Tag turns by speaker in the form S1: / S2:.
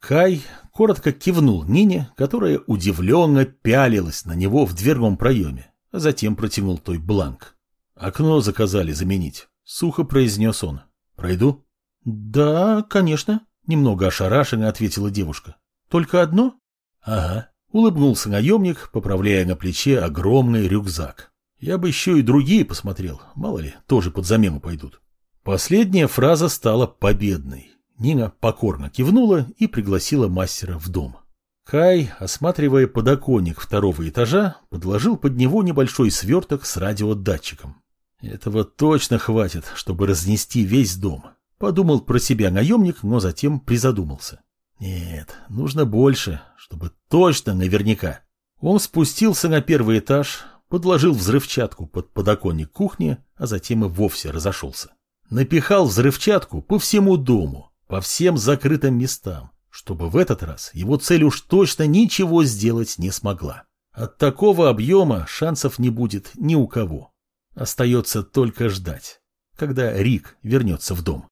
S1: Кай коротко кивнул Нине, которая удивленно пялилась на него в дверном проеме, а затем протянул той бланк. «Окно заказали заменить», — сухо произнес он. «Пройду?» «Да, конечно», — немного ошарашенно ответила девушка. «Только одно?» «Ага», — улыбнулся наемник, поправляя на плече огромный рюкзак. «Я бы еще и другие посмотрел, мало ли, тоже под замену пойдут». Последняя фраза стала победной. Нина покорно кивнула и пригласила мастера в дом. Кай, осматривая подоконник второго этажа, подложил под него небольшой сверток с радиодатчиком. Этого точно хватит, чтобы разнести весь дом. Подумал про себя наемник, но затем призадумался. Нет, нужно больше, чтобы точно наверняка. Он спустился на первый этаж, подложил взрывчатку под подоконник кухни, а затем и вовсе разошелся. Напихал взрывчатку по всему дому, по всем закрытым местам, чтобы в этот раз его цель уж точно ничего сделать не смогла. От такого объема шансов не будет ни у кого. Остается только ждать, когда Рик вернется в дом.